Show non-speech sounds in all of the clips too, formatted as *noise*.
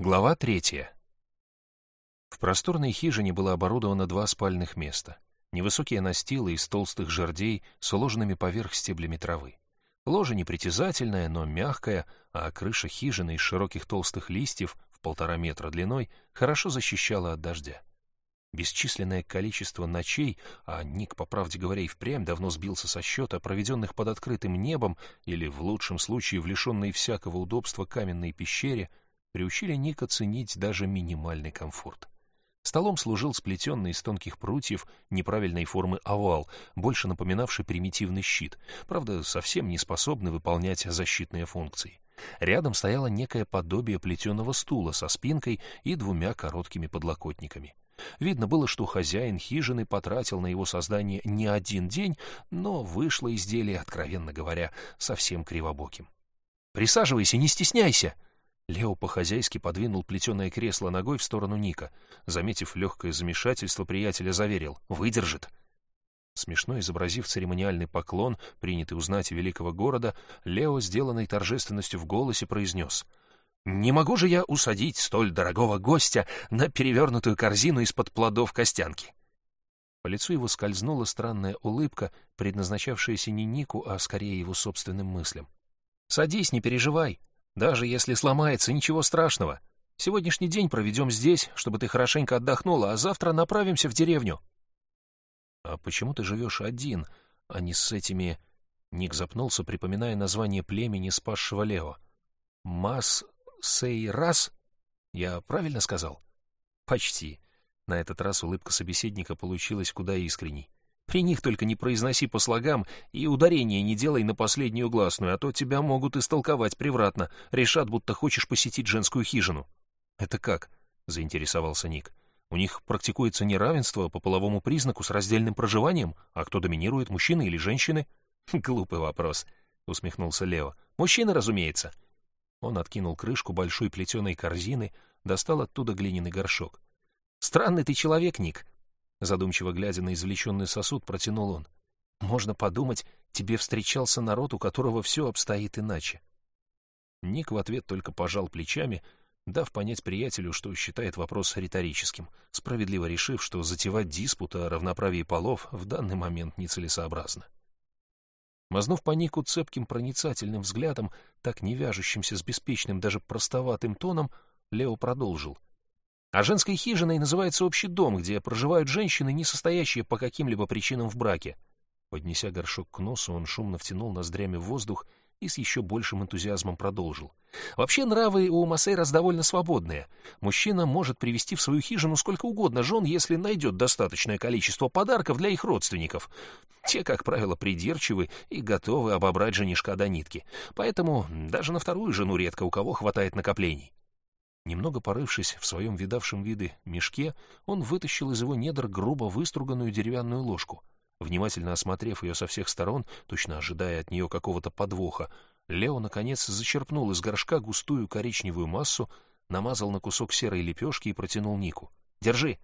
Глава третья. В просторной хижине было оборудовано два спальных места. Невысокие настилы из толстых жердей с уложенными поверх стеблями травы. Ложе непритязательное, но мягкое, а крыша хижины из широких толстых листьев в полтора метра длиной хорошо защищала от дождя. Бесчисленное количество ночей, а Ник, по правде говоря, и впрямь давно сбился со счета, проведенных под открытым небом или, в лучшем случае, в лишенной всякого удобства каменной пещере — приучили Ника ценить даже минимальный комфорт. Столом служил сплетенный из тонких прутьев неправильной формы овал, больше напоминавший примитивный щит, правда, совсем не способный выполнять защитные функции. Рядом стояло некое подобие плетеного стула со спинкой и двумя короткими подлокотниками. Видно было, что хозяин хижины потратил на его создание не один день, но вышло изделие, откровенно говоря, совсем кривобоким. «Присаживайся, не стесняйся!» Лео по-хозяйски подвинул плетеное кресло ногой в сторону Ника. Заметив легкое замешательство, приятеля заверил «Выдержит». Смешно изобразив церемониальный поклон, принятый у знати великого города, Лео, сделанной торжественностью в голосе, произнес «Не могу же я усадить столь дорогого гостя на перевернутую корзину из-под плодов костянки». По лицу его скользнула странная улыбка, предназначавшаяся не Нику, а скорее его собственным мыслям. «Садись, не переживай», даже если сломается, ничего страшного. Сегодняшний день проведем здесь, чтобы ты хорошенько отдохнула, а завтра направимся в деревню. — А почему ты живешь один, а не с этими... Ник запнулся, припоминая название племени, спасшего Лео. «Мас... Сей... Раз?» Я правильно сказал? «Почти». На этот раз улыбка собеседника получилась куда искренней. При них только не произноси по слогам и ударение не делай на последнюю гласную, а то тебя могут истолковать превратно, решат, будто хочешь посетить женскую хижину. — Это как? — заинтересовался Ник. — У них практикуется неравенство по половому признаку с раздельным проживанием, а кто доминирует, мужчины или женщины? — Глупый вопрос, — усмехнулся Лео. — Мужчины, разумеется. Он откинул крышку большой плетеной корзины, достал оттуда глиняный горшок. — Странный ты человек, Ник, Задумчиво глядя на извлеченный сосуд, протянул он. «Можно подумать, тебе встречался народ, у которого все обстоит иначе». Ник в ответ только пожал плечами, дав понять приятелю, что считает вопрос риторическим, справедливо решив, что затевать диспут о равноправии полов в данный момент нецелесообразно. Мазнув по Нику цепким проницательным взглядом, так не вяжущимся с беспечным, даже простоватым тоном, Лео продолжил — а женской хижиной называется общий дом, где проживают женщины, не состоящие по каким-либо причинам в браке. Поднеся горшок к носу, он шумно втянул ноздрями в воздух и с еще большим энтузиазмом продолжил. Вообще нравы у Масейрас довольно свободные. Мужчина может привести в свою хижину сколько угодно жен, если найдет достаточное количество подарков для их родственников. Те, как правило, придирчивы и готовы обобрать женишка до нитки. Поэтому даже на вторую жену редко у кого хватает накоплений. Немного порывшись в своем видавшем виды мешке, он вытащил из его недр грубо выструганную деревянную ложку. Внимательно осмотрев ее со всех сторон, точно ожидая от нее какого-то подвоха, Лео, наконец, зачерпнул из горшка густую коричневую массу, намазал на кусок серой лепешки и протянул Нику. «Держи!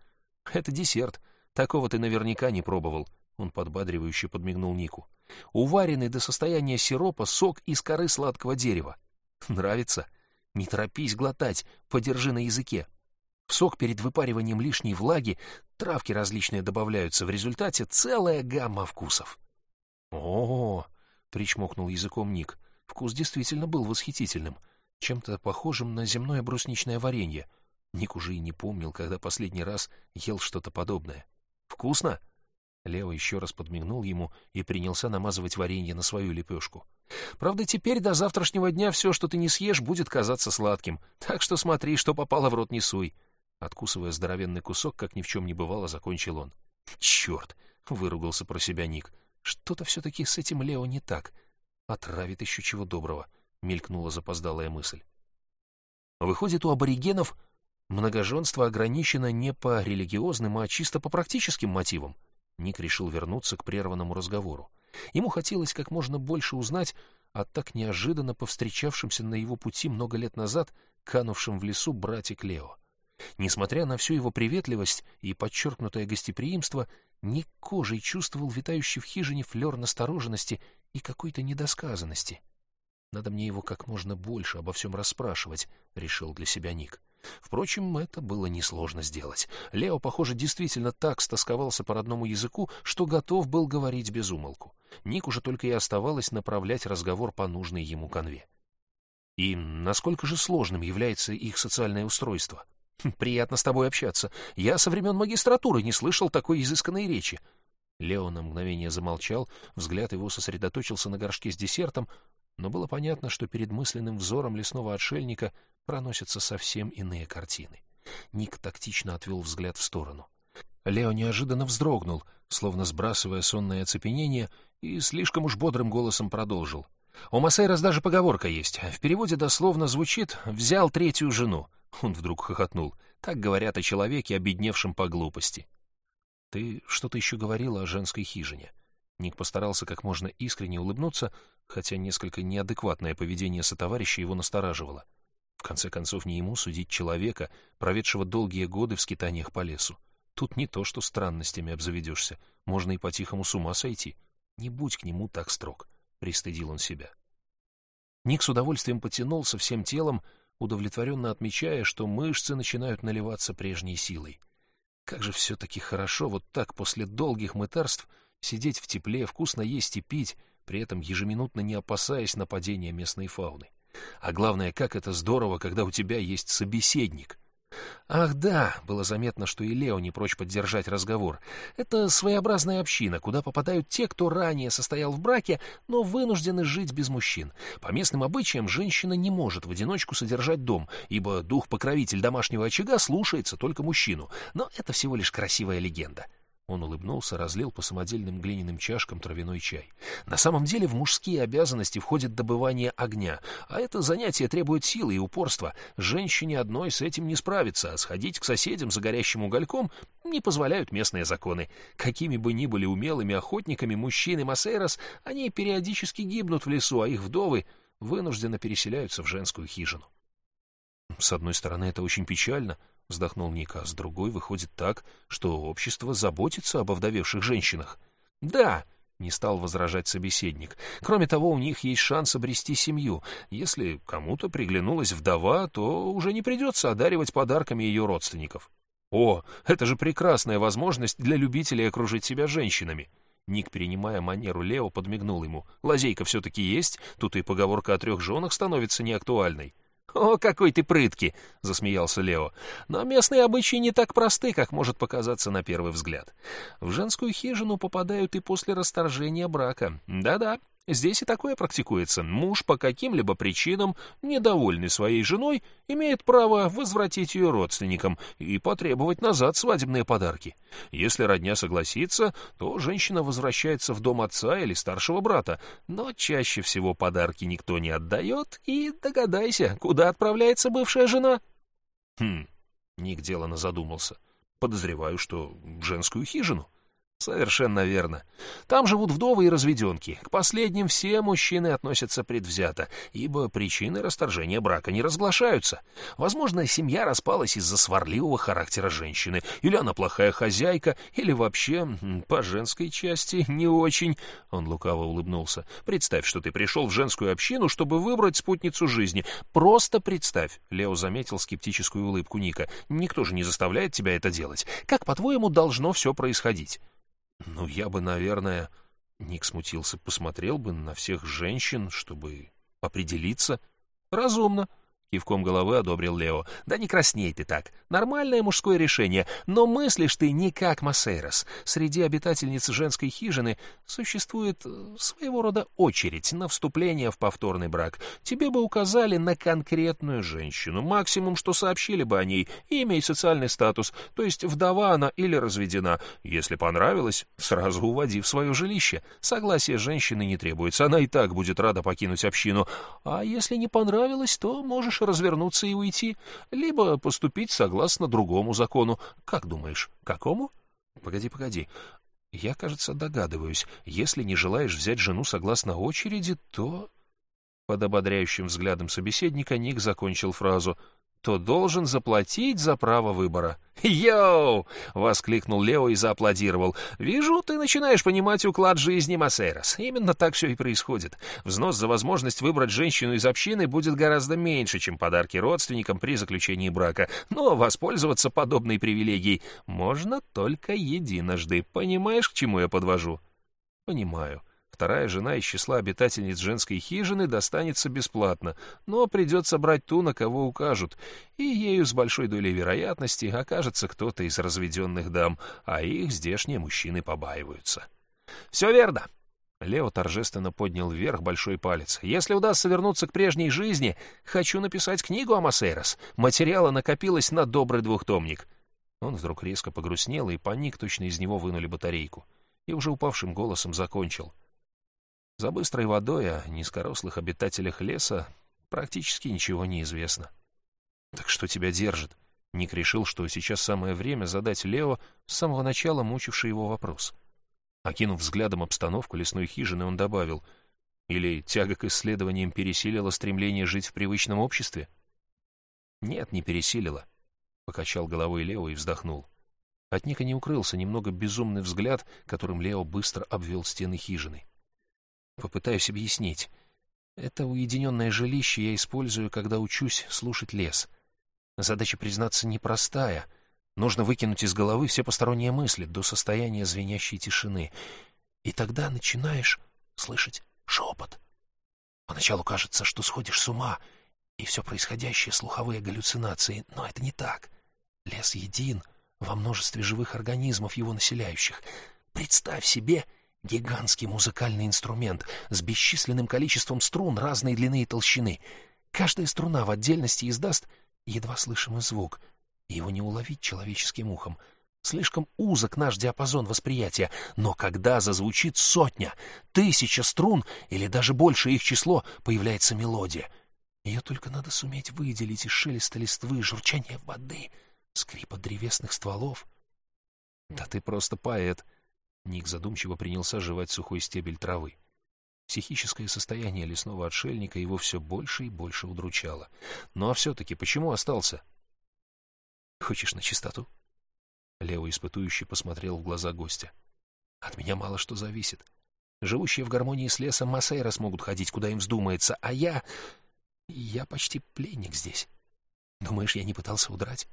Это десерт. Такого ты наверняка не пробовал». Он подбадривающе подмигнул Нику. «Уваренный до состояния сиропа сок из коры сладкого дерева. Нравится?» Не торопись глотать, подержи на языке. В сок перед выпариванием лишней влаги травки различные добавляются, в результате целая гамма вкусов. О, -о, -о причмокнул языком Ник. Вкус действительно был восхитительным, чем-то похожим на земное брусничное варенье. Ник уже и не помнил, когда последний раз ел что-то подобное. «Вкусно?» Лео еще раз подмигнул ему и принялся намазывать варенье на свою лепешку. Правда, теперь до завтрашнего дня все, что ты не съешь, будет казаться сладким. Так что смотри, что попало в рот не суй. Откусывая здоровенный кусок, как ни в чем не бывало, закончил он. «Черт!» — выругался про себя Ник. «Что-то все-таки с этим Лео не так. Отравит еще чего доброго», — мелькнула запоздалая мысль. Выходит, у аборигенов многоженство ограничено не по религиозным, а чисто по практическим мотивам. Ник решил вернуться к прерванному разговору. Ему хотелось как можно больше узнать о так неожиданно повстречавшемся на его пути много лет назад канувшем в лесу брате Клео. Несмотря на всю его приветливость и подчеркнутое гостеприимство, Ник кожей чувствовал витающий в хижине флер настороженности и какой-то недосказанности. «Надо мне его как можно больше обо всем расспрашивать», — решил для себя Ник. Впрочем, это было несложно сделать. Лео, похоже, действительно так стосковался по родному языку, что готов был говорить без умолку. Ник уже только и оставалось направлять разговор по нужной ему конве. И насколько же сложным является их социальное устройство? Хм, приятно с тобой общаться. Я со времен магистратуры не слышал такой изысканной речи. Лео на мгновение замолчал, взгляд его сосредоточился на горшке с десертом, но было понятно, что перед мысленным взором лесного отшельника проносятся совсем иные картины. Ник тактично отвел взгляд в сторону. Лео неожиданно вздрогнул, словно сбрасывая сонное оцепенение, и слишком уж бодрым голосом продолжил. «У Масейрос даже поговорка есть. В переводе дословно звучит «взял третью жену». Он вдруг хохотнул. Так говорят о человеке, обедневшем по глупости. «Ты что-то еще говорила о женской хижине». Ник постарался как можно искренне улыбнуться, хотя несколько неадекватное поведение сотоварища его настораживало. В конце концов, не ему судить человека, проведшего долгие годы в скитаниях по лесу. Тут не то, что странностями обзаведешься, можно и по-тихому с ума сойти. Не будь к нему так строг, — пристыдил он себя. Ник с удовольствием потянулся всем телом, удовлетворенно отмечая, что мышцы начинают наливаться прежней силой. Как же все-таки хорошо вот так после долгих мытарств сидеть в тепле, вкусно есть и пить, при этом ежеминутно не опасаясь нападения местной фауны. А главное, как это здорово, когда у тебя есть собеседник. Ах да, было заметно, что и Лео не прочь поддержать разговор. Это своеобразная община, куда попадают те, кто ранее состоял в браке, но вынуждены жить без мужчин. По местным обычаям женщина не может в одиночку содержать дом, ибо дух-покровитель домашнего очага слушается только мужчину. Но это всего лишь красивая легенда. Он улыбнулся, разлил по самодельным глиняным чашкам травяной чай. На самом деле в мужские обязанности входит добывание огня, а это занятие требует силы и упорства. Женщине одной с этим не справиться, а сходить к соседям за горящим угольком не позволяют местные законы. Какими бы ни были умелыми охотниками мужчины Масейрос, они периодически гибнут в лесу, а их вдовы вынужденно переселяются в женскую хижину. С одной стороны, это очень печально —— вздохнул Ника, с другой выходит так, что общество заботится об овдовевших женщинах. «Да!» — не стал возражать собеседник. «Кроме того, у них есть шанс обрести семью. Если кому-то приглянулась вдова, то уже не придется одаривать подарками ее родственников». «О, это же прекрасная возможность для любителей окружить себя женщинами!» Ник, перенимая манеру Лео, подмигнул ему. «Лазейка все-таки есть, тут и поговорка о трех женах становится неактуальной». «О, какой ты прытки!» — засмеялся Лео. «Но местные обычаи не так просты, как может показаться на первый взгляд. В женскую хижину попадают и после расторжения брака. Да-да, Здесь и такое практикуется. Муж по каким-либо причинам, недовольный своей женой, имеет право возвратить ее родственникам и потребовать назад свадебные подарки. Если родня согласится, то женщина возвращается в дом отца или старшего брата, но чаще всего подарки никто не отдает, и догадайся, куда отправляется бывшая жена. Хм, Ник делано задумался. Подозреваю, что в женскую хижину. Совершенно верно. Там живут вдовы и разведенки. К последним все мужчины относятся предвзято, ибо причины расторжения брака не разглашаются. Возможно, семья распалась из-за сварливого характера женщины, или она плохая хозяйка, или вообще, по женской части, не очень. Он лукаво улыбнулся. Представь, что ты пришел в женскую общину, чтобы выбрать спутницу жизни. Просто представь. Лео заметил скептическую улыбку Ника. Никто же не заставляет тебя это делать. Как, по-твоему, должно все происходить? Ну, я бы, наверное... Ник смутился, посмотрел бы на всех женщин, чтобы определиться. Разумно, Кивком головы одобрил Лео. «Да не красней ты так. Нормальное мужское решение. Но мыслишь ты не как Массейрос. Среди обитательниц женской хижины существует э, своего рода очередь на вступление в повторный брак. Тебе бы указали на конкретную женщину. Максимум, что сообщили бы о ней, имя и социальный статус. То есть вдова она или разведена. Если понравилось, сразу уводи в свое жилище. Согласие женщины не требуется. Она и так будет рада покинуть общину. А если не понравилось, то можешь развернуться и уйти, либо поступить согласно другому закону. Как думаешь, какому? Погоди, погоди. Я, кажется, догадываюсь. Если не желаешь взять жену согласно очереди, то... Под ободряющим взглядом собеседника Ник закончил фразу то должен заплатить за право выбора. «Йоу!» — воскликнул Лео и зааплодировал. «Вижу, ты начинаешь понимать уклад жизни Массейрос. Именно так все и происходит. Взнос за возможность выбрать женщину из общины будет гораздо меньше, чем подарки родственникам при заключении брака. Но воспользоваться подобной привилегией можно только единожды. Понимаешь, к чему я подвожу?» «Понимаю». Вторая жена из числа обитательниц женской хижины достанется бесплатно, но придется брать ту, на кого укажут, и ею с большой долей вероятности окажется кто-то из разведенных дам, а их здешние мужчины побаиваются. «Все верно!» Лео торжественно поднял вверх большой палец. «Если удастся вернуться к прежней жизни, хочу написать книгу о Массейрос. Материала накопилось на добрый двухтомник». Он вдруг резко погрустнел и паник, точно из него вынули батарейку. И уже упавшим голосом закончил — за быстрой водой о низкорослых обитателях леса практически ничего не известно. Так что тебя держит? Ник решил, что сейчас самое время задать Лео с самого начала мучивший его вопрос. Окинув взглядом обстановку лесной хижины, он добавил, или тяга к исследованиям пересилила стремление жить в привычном обществе? Нет, не пересилила. Покачал головой Лео и вздохнул. От Ника не укрылся немного безумный взгляд, которым Лео быстро обвел стены хижины. Попытаюсь объяснить. Это уединенное жилище я использую, когда учусь слушать лес. Задача, признаться, непростая. Нужно выкинуть из головы все посторонние мысли до состояния звенящей тишины. И тогда начинаешь слышать шепот. Поначалу кажется, что сходишь с ума, и все происходящее — слуховые галлюцинации, но это не так. Лес един во множестве живых организмов, его населяющих. Представь себе Гигантский музыкальный инструмент с бесчисленным количеством струн разной длины и толщины. Каждая струна в отдельности издаст едва слышимый звук. Его не уловить человеческим ухом. Слишком узок наш диапазон восприятия, но когда зазвучит сотня, тысяча струн или даже больше их число, появляется мелодия. Ее только надо суметь выделить из шелеста листвы, журчания воды, скрипа древесных стволов. Да ты просто поэт, Ник задумчиво принялся жевать сухой стебель травы. Психическое состояние лесного отшельника его все больше и больше удручало. Ну а все-таки почему остался? Хочешь на чистоту? Лео испытующий посмотрел в глаза гостя. От меня мало что зависит. Живущие в гармонии с лесом Массейра смогут ходить, куда им вздумается, а я... Я почти пленник здесь. Думаешь, я не пытался удрать?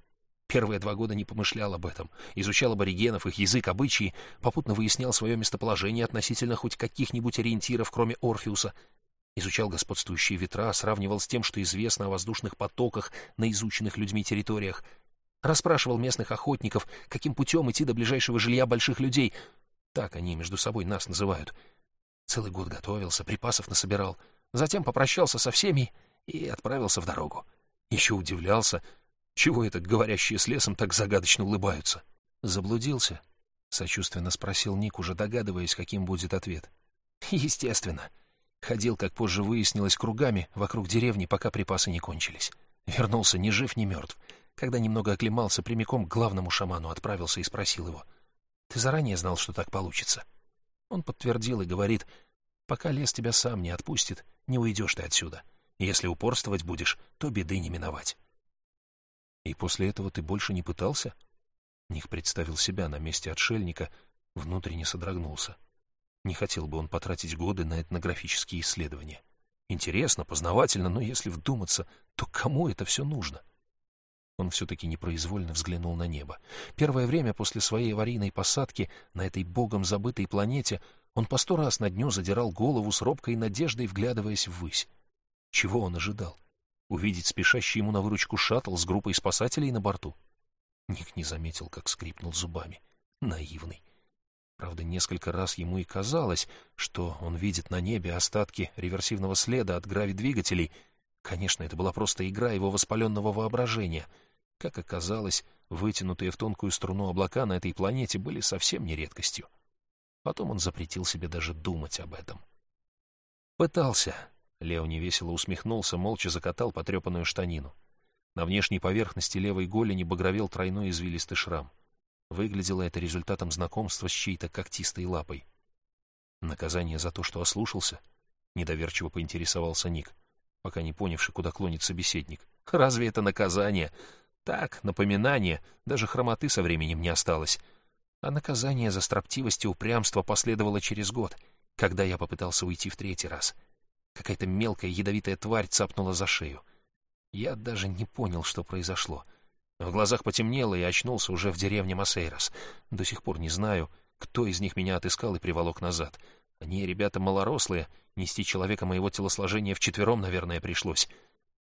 Первые два года не помышлял об этом, изучал аборигенов, их язык, обычаи, попутно выяснял свое местоположение относительно хоть каких-нибудь ориентиров, кроме Орфеуса, изучал господствующие ветра, сравнивал с тем, что известно о воздушных потоках на изученных людьми территориях, расспрашивал местных охотников, каким путем идти до ближайшего жилья больших людей. Так они между собой нас называют. Целый год готовился, припасов насобирал, затем попрощался со всеми и отправился в дорогу. Еще удивлялся — чего это говорящие с лесом так загадочно улыбаются? Заблудился? Сочувственно спросил Ник, уже догадываясь, каким будет ответ. Естественно. Ходил, как позже выяснилось, кругами вокруг деревни, пока припасы не кончились. Вернулся ни жив, ни мертв. Когда немного оклемался, прямиком к главному шаману отправился и спросил его. «Ты заранее знал, что так получится?» Он подтвердил и говорит, «Пока лес тебя сам не отпустит, не уйдешь ты отсюда. Если упорствовать будешь, то беды не миновать». И после этого ты больше не пытался? Ник представил себя на месте отшельника, внутренне содрогнулся. Не хотел бы он потратить годы на этнографические исследования. Интересно, познавательно, но если вдуматься, то кому это все нужно? Он все-таки непроизвольно взглянул на небо. Первое время после своей аварийной посадки на этой богом забытой планете он по сто раз на дню задирал голову с робкой надеждой, вглядываясь ввысь. Чего он ожидал? Увидеть спешащий ему на выручку шаттл с группой спасателей на борту. Ник не заметил, как скрипнул зубами. Наивный. Правда, несколько раз ему и казалось, что он видит на небе остатки реверсивного следа от гравидвигателей. Конечно, это была просто игра его воспаленного воображения. Как оказалось, вытянутые в тонкую струну облака на этой планете были совсем не редкостью. Потом он запретил себе даже думать об этом. Пытался, Лео невесело усмехнулся, молча закатал потрепанную штанину. На внешней поверхности левой голени багровел тройной извилистый шрам. Выглядело это результатом знакомства с чьей-то когтистой лапой. Наказание за то, что ослушался? Недоверчиво поинтересовался Ник, пока не понявший, куда клонит собеседник. Разве это наказание? Так, напоминание, даже хромоты со временем не осталось. А наказание за строптивость и упрямство последовало через год, когда я попытался уйти в третий раз. Какая-то мелкая ядовитая тварь цапнула за шею. Я даже не понял, что произошло. В глазах потемнело и очнулся уже в деревне Масейрос. До сих пор не знаю, кто из них меня отыскал и приволок назад. Они ребята малорослые, нести человека моего телосложения вчетвером, наверное, пришлось.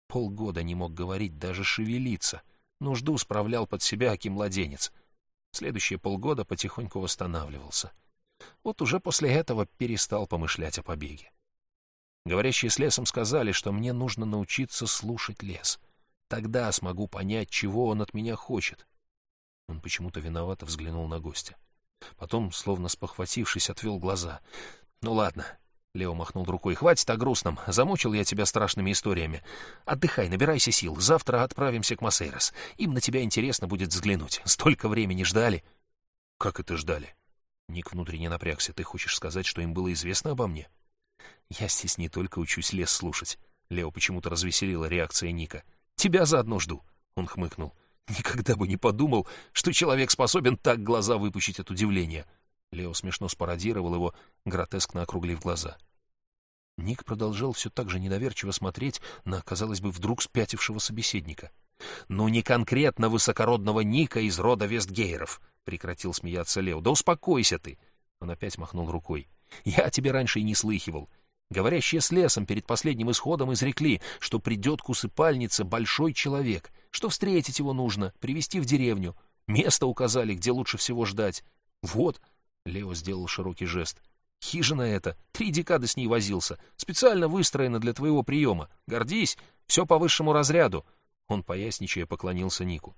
Полгода не мог говорить, даже шевелиться. Нужду справлял под себя, аки младенец. Следующие полгода потихоньку восстанавливался. Вот уже после этого перестал помышлять о побеге. Говорящие с лесом сказали, что мне нужно научиться слушать лес. Тогда смогу понять, чего он от меня хочет. Он почему-то виновато взглянул на гостя. Потом, словно спохватившись, отвел глаза. «Ну ладно», — Лео махнул рукой, — «хватит о грустном. Замучил я тебя страшными историями. Отдыхай, набирайся сил. Завтра отправимся к Масейрос. Им на тебя интересно будет взглянуть. Столько времени ждали». «Как это ждали?» Ник внутренне напрягся. «Ты хочешь сказать, что им было известно обо мне?» «Я здесь не только учусь лес слушать». Лео почему-то развеселила реакция Ника. «Тебя заодно жду», — он хмыкнул. Никогда бы не подумал, что человек способен так глаза выпучить от удивления. Лео смешно спародировал его, гротескно округлив глаза. Ник продолжал все так же недоверчиво смотреть на, казалось бы, вдруг спятившего собеседника. «Ну, не конкретно высокородного Ника из рода Вестгейров», — прекратил смеяться Лео. «Да успокойся ты!» Он опять махнул рукой. «Я о тебе раньше и не слыхивал. Говорящие с лесом перед последним исходом изрекли, что придет к усыпальнице большой человек, что встретить его нужно, привести в деревню. Место указали, где лучше всего ждать. Вот, Лео сделал широкий жест. Хижина эта, три декады с ней возился, специально выстроена для твоего приема. Гордись, все по высшему разряду. Он, поясничая, поклонился Нику.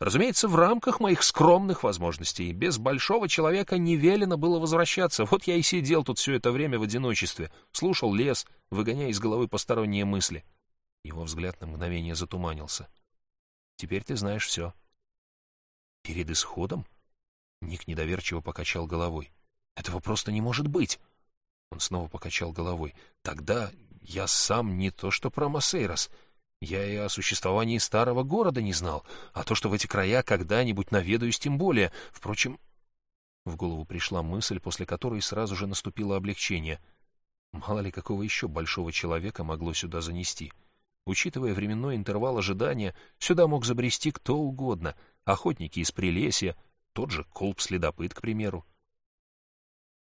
«Разумеется, в рамках моих скромных возможностей. Без большого человека не велено было возвращаться. Вот я и сидел тут все это время в одиночестве, слушал лес, выгоняя из головы посторонние мысли». Его взгляд на мгновение затуманился. «Теперь ты знаешь все». «Перед исходом?» Ник недоверчиво покачал головой. «Этого просто не может быть!» Он снова покачал головой. «Тогда я сам не то что про Массейрос». Я и о существовании старого города не знал, а то, что в эти края когда-нибудь наведаюсь, тем более. Впрочем, в голову пришла мысль, после которой сразу же наступило облегчение. Мало ли какого еще большого человека могло сюда занести. Учитывая временной интервал ожидания, сюда мог забрести кто угодно. Охотники из Прилесья, тот же Колб-следопыт, к примеру.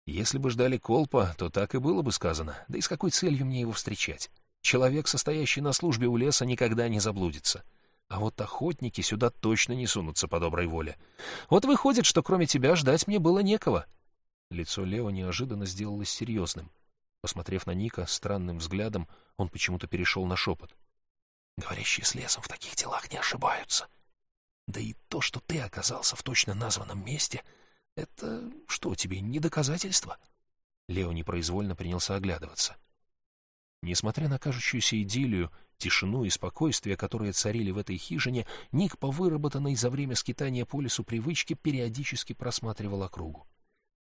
Если бы ждали Колпа, то так и было бы сказано. Да и с какой целью мне его встречать? Человек, состоящий на службе у леса, никогда не заблудится. А вот охотники сюда точно не сунутся по доброй воле. Вот выходит, что кроме тебя ждать мне было некого. Лицо Лео неожиданно сделалось серьезным. Посмотрев на Ника странным взглядом, он почему-то перешел на шепот. «Говорящие с лесом в таких делах не ошибаются. Да и то, что ты оказался в точно названном месте, это что тебе, не доказательство?» Лео непроизвольно принялся оглядываться. Несмотря на кажущуюся идиллию, тишину и спокойствие, которые царили в этой хижине, Ник по выработанной за время скитания по лесу привычке периодически просматривал округу.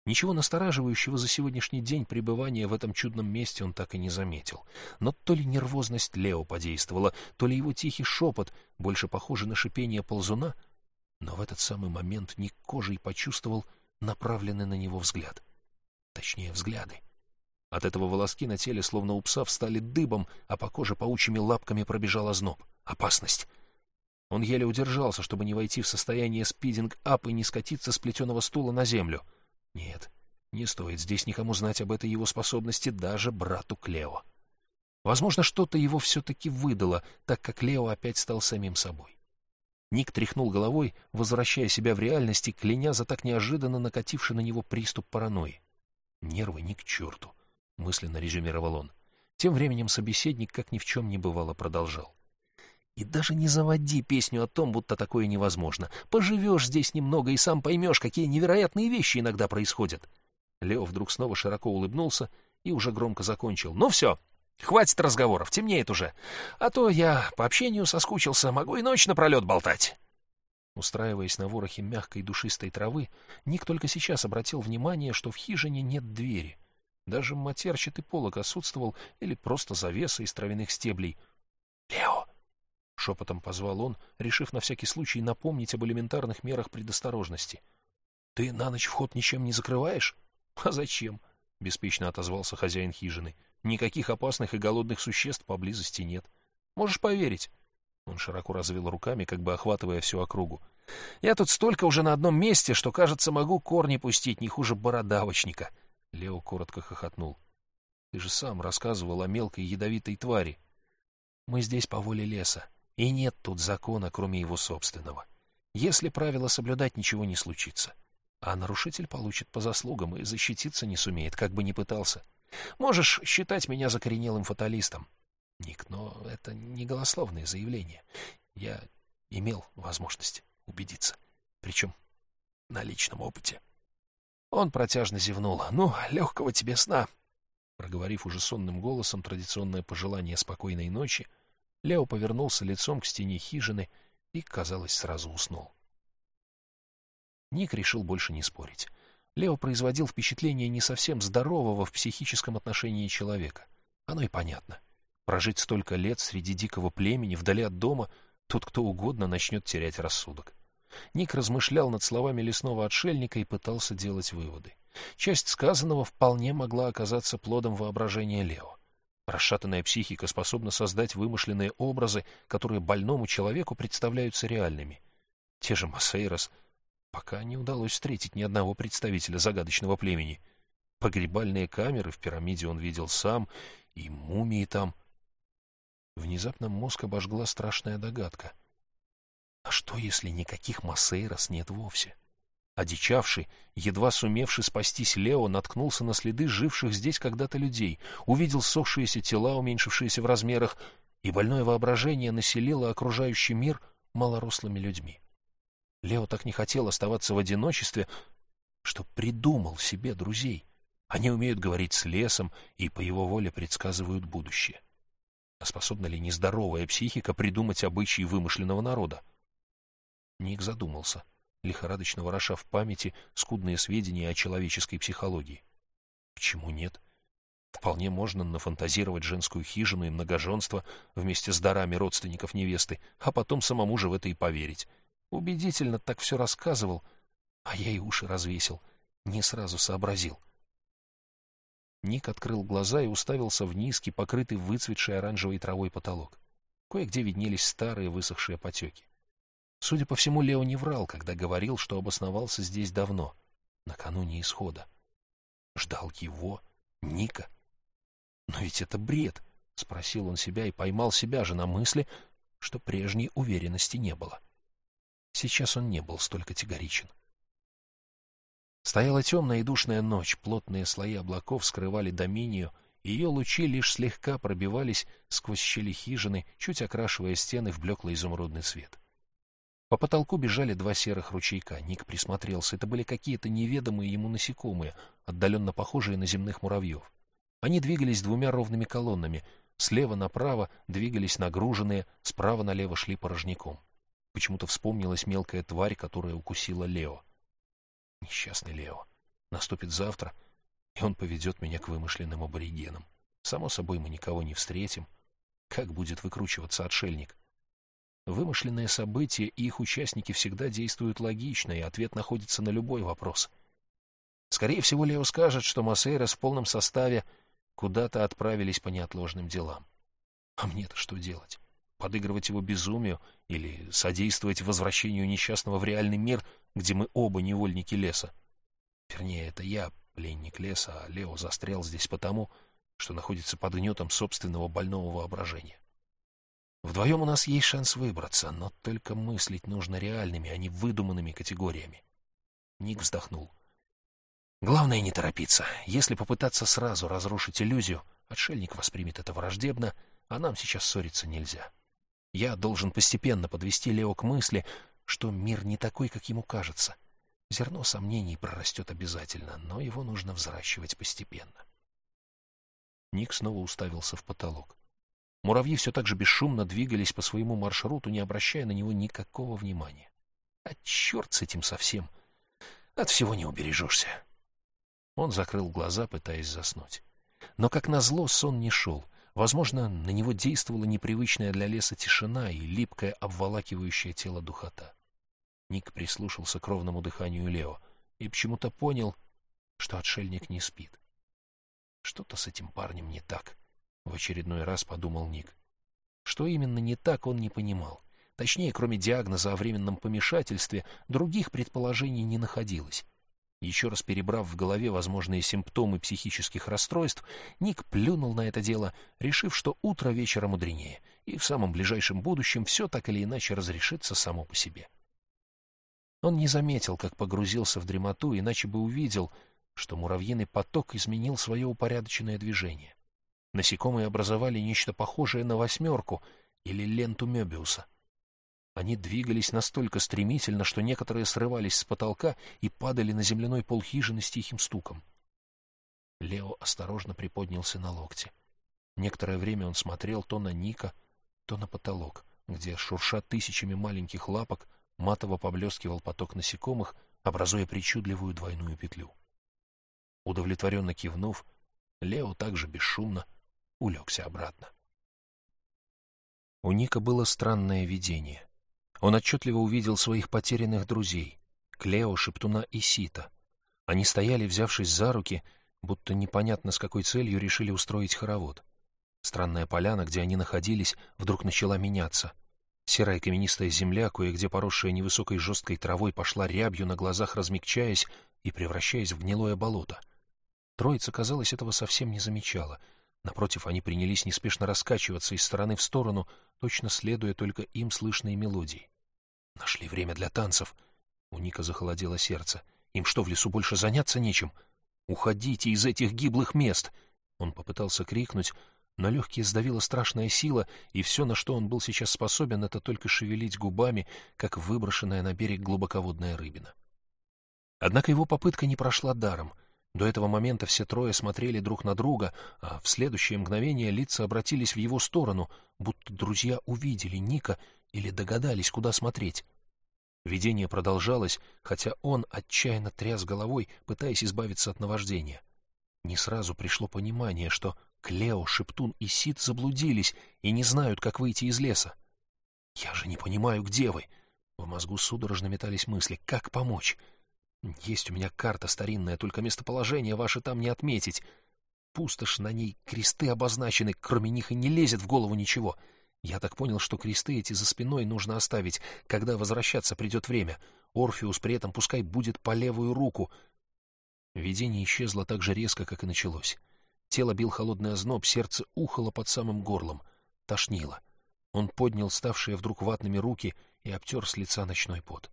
Ничего настораживающего за сегодняшний день пребывания в этом чудном месте он так и не заметил. Но то ли нервозность Лео подействовала, то ли его тихий шепот, больше похожий на шипение ползуна, но в этот самый момент Ник кожей почувствовал направленный на него взгляд. Точнее, взгляды. От этого волоски на теле, словно у пса, встали дыбом, а по коже паучьими лапками пробежал озноб. Опасность! Он еле удержался, чтобы не войти в состояние спидинг-ап и не скатиться с плетеного стула на землю. Нет, не стоит здесь никому знать об этой его способности, даже брату Клео. Возможно, что-то его все-таки выдало, так как Лео опять стал самим собой. Ник тряхнул головой, возвращая себя в реальность и кляня за так неожиданно накативший на него приступ паранойи. Нервы ни к черту. — мысленно резюмировал он. Тем временем собеседник, как ни в чем не бывало, продолжал. «И даже не заводи песню о том, будто такое невозможно. Поживешь здесь немного и сам поймешь, какие невероятные вещи иногда происходят». Лео вдруг снова широко улыбнулся и уже громко закончил. «Ну все, хватит разговоров, темнеет уже. А то я по общению соскучился, могу и ночь напролет болтать». Устраиваясь на ворохе мягкой душистой травы, Ник только сейчас обратил внимание, что в хижине нет двери — даже матерчатый полог отсутствовал или просто завеса из травяных стеблей. — Лео! — шепотом позвал он, решив на всякий случай напомнить об элементарных мерах предосторожности. «Ты на ночь вход ничем не закрываешь?» *laughs* «А зачем?» — беспечно отозвался хозяин хижины. «Никаких опасных и голодных существ поблизости нет. Можешь поверить». Он широко развел руками, как бы охватывая всю округу. «Я тут столько уже на одном месте, что, кажется, могу корни пустить не хуже бородавочника». Лео коротко хохотнул. «Ты же сам рассказывал о мелкой ядовитой твари». «Мы здесь по воле леса, и нет тут закона, кроме его собственного. Если правила соблюдать, ничего не случится. А нарушитель получит по заслугам и защититься не сумеет, как бы ни пытался. Можешь считать меня закоренелым фаталистом, Ник, но это не голословное заявление. Я имел возможность убедиться, причем на личном опыте. Он протяжно зевнул. «Ну, легкого тебе сна!» Проговорив уже сонным голосом традиционное пожелание спокойной ночи, Лео повернулся лицом к стене хижины и, казалось, сразу уснул. Ник решил больше не спорить. Лео производил впечатление не совсем здорового в психическом отношении человека. Оно и понятно. Прожить столько лет среди дикого племени, вдали от дома, тут кто угодно начнет терять рассудок. Ник размышлял над словами лесного отшельника и пытался делать выводы. Часть сказанного вполне могла оказаться плодом воображения Лео. Расшатанная психика способна создать вымышленные образы, которые больному человеку представляются реальными. Те же Массейрос пока не удалось встретить ни одного представителя загадочного племени. Погребальные камеры в пирамиде он видел сам, и мумии там — Внезапно мозг обожгла страшная догадка. А что, если никаких Массейрос нет вовсе? Одичавший, едва сумевший спастись Лео, наткнулся на следы живших здесь когда-то людей, увидел сохшиеся тела, уменьшившиеся в размерах, и больное воображение населило окружающий мир малорослыми людьми. Лео так не хотел оставаться в одиночестве, что придумал себе друзей. Они умеют говорить с лесом и по его воле предсказывают будущее. А способна ли нездоровая психика придумать обычаи вымышленного народа? Ник задумался, лихорадочно вороша в памяти скудные сведения о человеческой психологии. Почему нет? Вполне можно нафантазировать женскую хижину и многоженство вместе с дарами родственников невесты, а потом самому же в это и поверить. Убедительно так все рассказывал, а я и уши развесил, не сразу сообразил. Ник открыл глаза и уставился в низкий, покрытый выцветшей оранжевой травой потолок. Кое-где виднелись старые высохшие потеки. Судя по всему, Лео не врал, когда говорил, что обосновался здесь давно, накануне исхода. Ждал его, Ника. Но ведь это бред, — спросил он себя и поймал себя же на мысли, что прежней уверенности не было. Сейчас он не был столь категоричен. Стояла темная и душная ночь, плотные слои облаков скрывали Доминию, ее лучи лишь слегка пробивались сквозь щели хижины, чуть окрашивая стены в блеклый изумрудный цвет. По потолку бежали два серых ручейка. Ник присмотрелся. Это были какие-то неведомые ему насекомые, отдаленно похожие на земных муравьев. Они двигались двумя ровными колоннами. Слева направо двигались нагруженные, справа налево шли порожняком. Почему-то вспомнилась мелкая тварь, которая укусила Лео. Несчастный Лео. Наступит завтра, и он поведет меня к вымышленным аборигенам. Само собой, мы никого не встретим. Как будет выкручиваться отшельник? Вымышленные события и их участники всегда действуют логично, и ответ находится на любой вопрос. Скорее всего, Лео скажет, что Массейрос в полном составе куда-то отправились по неотложным делам. А мне-то что делать? Подыгрывать его безумию или содействовать возвращению несчастного в реальный мир — где мы оба невольники леса. Вернее, это я пленник леса, а Лео застрял здесь потому, что находится под гнетом собственного больного воображения. Вдвоем у нас есть шанс выбраться, но только мыслить нужно реальными, а не выдуманными категориями. Ник вздохнул. Главное не торопиться. Если попытаться сразу разрушить иллюзию, отшельник воспримет это враждебно, а нам сейчас ссориться нельзя. Я должен постепенно подвести Лео к мысли, что мир не такой, как ему кажется. Зерно сомнений прорастет обязательно, но его нужно взращивать постепенно. Ник снова уставился в потолок. Муравьи все так же бесшумно двигались по своему маршруту, не обращая на него никакого внимания. А черт с этим совсем! От всего не убережешься. Он закрыл глаза, пытаясь заснуть. Но, как назло, сон не шел. Возможно, на него действовала непривычная для леса тишина и липкая, обволакивающая тело духота. Ник прислушался к ровному дыханию Лео и почему-то понял, что отшельник не спит. Что-то с этим парнем не так, — в очередной раз подумал Ник. Что именно не так, он не понимал. Точнее, кроме диагноза о временном помешательстве, других предположений не находилось. Еще раз перебрав в голове возможные симптомы психических расстройств, Ник плюнул на это дело, решив, что утро вечера мудренее, и в самом ближайшем будущем все так или иначе разрешится само по себе. Он не заметил, как погрузился в дремоту, иначе бы увидел, что муравьиный поток изменил свое упорядоченное движение. Насекомые образовали нечто похожее на восьмерку или ленту Мёбиуса — они двигались настолько стремительно, что некоторые срывались с потолка и падали на земляной пол хижины с тихим стуком. Лео осторожно приподнялся на локте. Некоторое время он смотрел то на Ника, то на потолок, где, шурша тысячами маленьких лапок, матово поблескивал поток насекомых, образуя причудливую двойную петлю. Удовлетворенно кивнув, Лео также бесшумно улегся обратно. У Ника было странное видение. Он отчетливо увидел своих потерянных друзей — Клео, Шептуна и Сита. Они стояли, взявшись за руки, будто непонятно с какой целью решили устроить хоровод. Странная поляна, где они находились, вдруг начала меняться. Серая каменистая земля, кое-где поросшая невысокой жесткой травой, пошла рябью на глазах, размягчаясь и превращаясь в гнилое болото. Троица, казалось, этого совсем не замечала. Напротив, они принялись неспешно раскачиваться из стороны в сторону, точно следуя только им слышной мелодии. Нашли время для танцев. У Ника захолодело сердце. Им что, в лесу больше заняться нечем? Уходите из этих гиблых мест! Он попытался крикнуть, но легкие сдавила страшная сила, и все, на что он был сейчас способен, это только шевелить губами, как выброшенная на берег глубоководная рыбина. Однако его попытка не прошла даром — до этого момента все трое смотрели друг на друга, а в следующее мгновение лица обратились в его сторону, будто друзья увидели Ника или догадались, куда смотреть. Видение продолжалось, хотя он отчаянно тряс головой, пытаясь избавиться от наваждения. Не сразу пришло понимание, что Клео, Шептун и Сид заблудились и не знают, как выйти из леса. «Я же не понимаю, где вы!» В мозгу судорожно метались мысли. «Как помочь?» Есть у меня карта старинная, только местоположение ваше там не отметить. Пустошь на ней, кресты обозначены, кроме них и не лезет в голову ничего. Я так понял, что кресты эти за спиной нужно оставить, когда возвращаться придет время. Орфеус при этом пускай будет по левую руку. Видение исчезло так же резко, как и началось. Тело бил холодный озноб, сердце ухало под самым горлом. Тошнило. Он поднял ставшие вдруг ватными руки и обтер с лица ночной пот.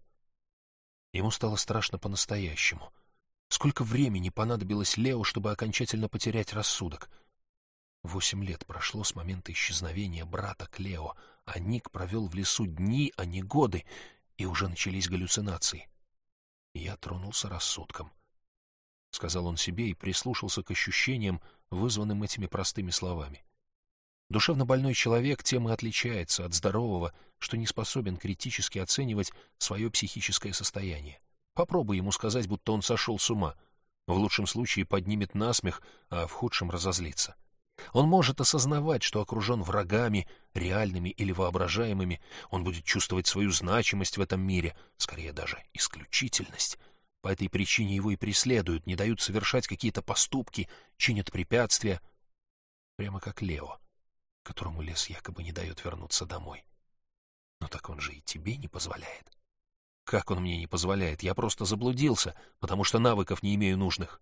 Ему стало страшно по-настоящему. Сколько времени понадобилось Лео, чтобы окончательно потерять рассудок? Восемь лет прошло с момента исчезновения брата Клео, а Ник провел в лесу дни, а не годы, и уже начались галлюцинации. Я тронулся рассудком. — сказал он себе и прислушался к ощущениям, вызванным этими простыми словами. Душевно больной человек тем и отличается от здорового, что не способен критически оценивать свое психическое состояние. Попробуй ему сказать, будто он сошел с ума. В лучшем случае поднимет насмех, а в худшем разозлится. Он может осознавать, что окружен врагами, реальными или воображаемыми, он будет чувствовать свою значимость в этом мире, скорее даже исключительность. По этой причине его и преследуют, не дают совершать какие-то поступки, чинят препятствия. Прямо как Лео которому лес якобы не дает вернуться домой. Но так он же и тебе не позволяет. Как он мне не позволяет? Я просто заблудился, потому что навыков не имею нужных.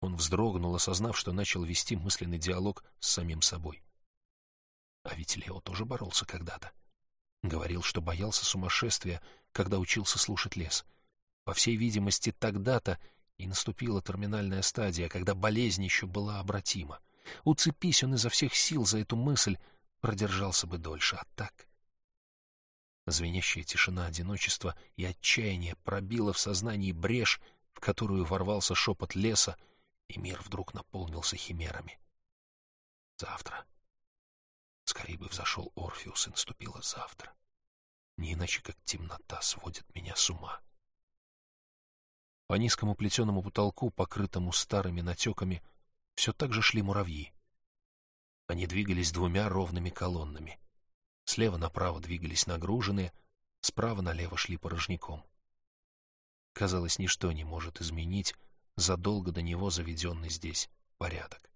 Он вздрогнул, осознав, что начал вести мысленный диалог с самим собой. А ведь Лео тоже боролся когда-то. Говорил, что боялся сумасшествия, когда учился слушать лес. По всей видимости, тогда-то и наступила терминальная стадия, когда болезнь еще была обратима. Уцепись он изо всех сил за эту мысль, продержался бы дольше, а так... Звенящая тишина одиночества и отчаяние пробила в сознании брешь, в которую ворвался шепот леса, и мир вдруг наполнился химерами. Завтра. Скорее бы взошел Орфеус, и наступило завтра. Не иначе, как темнота сводит меня с ума. По низкому плетеному потолку, покрытому старыми натеками, все так же шли муравьи. Они двигались двумя ровными колоннами. Слева направо двигались нагруженные, справа налево шли порожняком. Казалось, ничто не может изменить задолго до него заведенный здесь порядок.